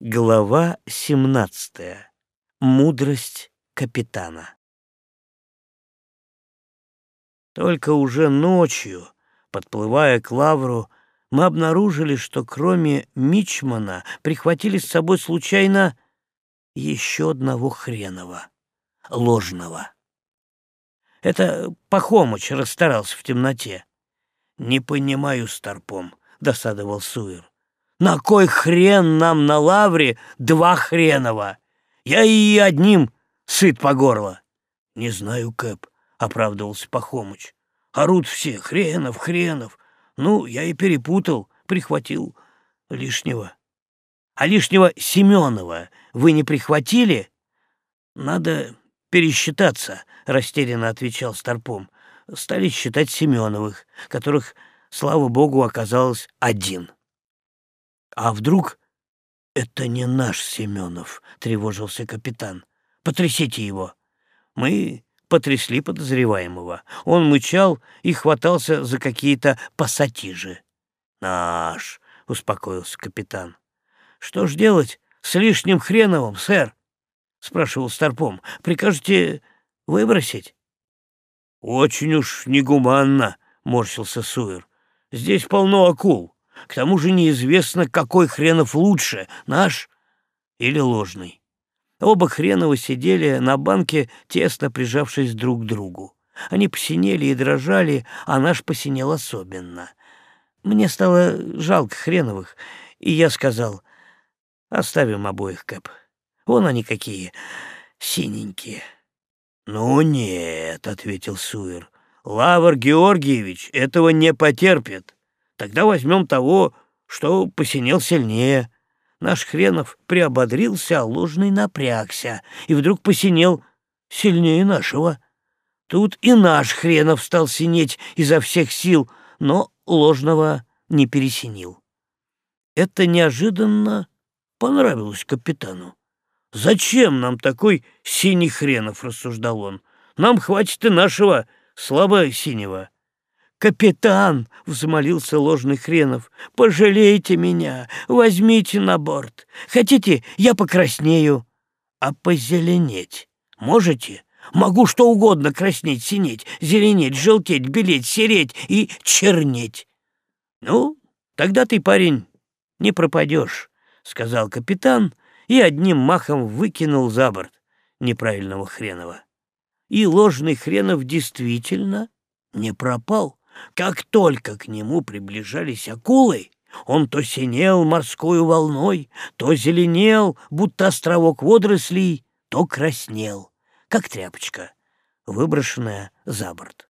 Глава 17. Мудрость капитана. Только уже ночью, подплывая к лавру, мы обнаружили, что кроме Мичмана прихватили с собой случайно еще одного хренова, ложного. Это Пахомыч расстарался в темноте. «Не понимаю, Старпом», — досадовал Суир. На кой хрен нам на лавре два хренова? Я и одним сыт по горло. Не знаю, Кэп, — оправдывался Пахомыч. Орут все, хренов, хренов. Ну, я и перепутал, прихватил лишнего. А лишнего Семенова вы не прихватили? Надо пересчитаться, — растерянно отвечал Старпом. Стали считать Семеновых, которых, слава богу, оказалось один. «А вдруг это не наш Семенов?» — тревожился капитан. «Потрясите его!» Мы потрясли подозреваемого. Он мычал и хватался за какие-то пассатижи. «Наш!» — успокоился капитан. «Что ж делать с лишним хреновым, сэр?» — спрашивал Старпом. «Прикажете выбросить?» «Очень уж негуманно», — морщился Суэр. «Здесь полно акул. К тому же неизвестно, какой хренов лучше, наш или ложный. Оба хренова сидели на банке, тесно прижавшись друг к другу. Они посинели и дрожали, а наш посинел особенно. Мне стало жалко хреновых, и я сказал, оставим обоих, Кэп. Вон они какие, синенькие. «Ну нет», — ответил Суир, — «Лавр Георгиевич этого не потерпит». Тогда возьмем того, что посинел сильнее. Наш Хренов приободрился, а ложный напрягся, и вдруг посинел сильнее нашего. Тут и наш Хренов стал синеть изо всех сил, но ложного не пересинил. Это неожиданно понравилось капитану. «Зачем нам такой синий Хренов?» — рассуждал он. «Нам хватит и нашего слабо синего». «Капитан!» — взмолился ложный Хренов. «Пожалейте меня, возьмите на борт. Хотите, я покраснею?» «А позеленеть можете?» «Могу что угодно краснеть, синеть, зеленеть, желтеть, белеть, сереть и чернеть». «Ну, тогда ты, парень, не пропадешь», — сказал капитан и одним махом выкинул за борт неправильного Хренова. И ложный Хренов действительно не пропал. Как только к нему приближались акулы, он то синел морской волной, то зеленел, будто островок водорослей, то краснел, как тряпочка, выброшенная за борт.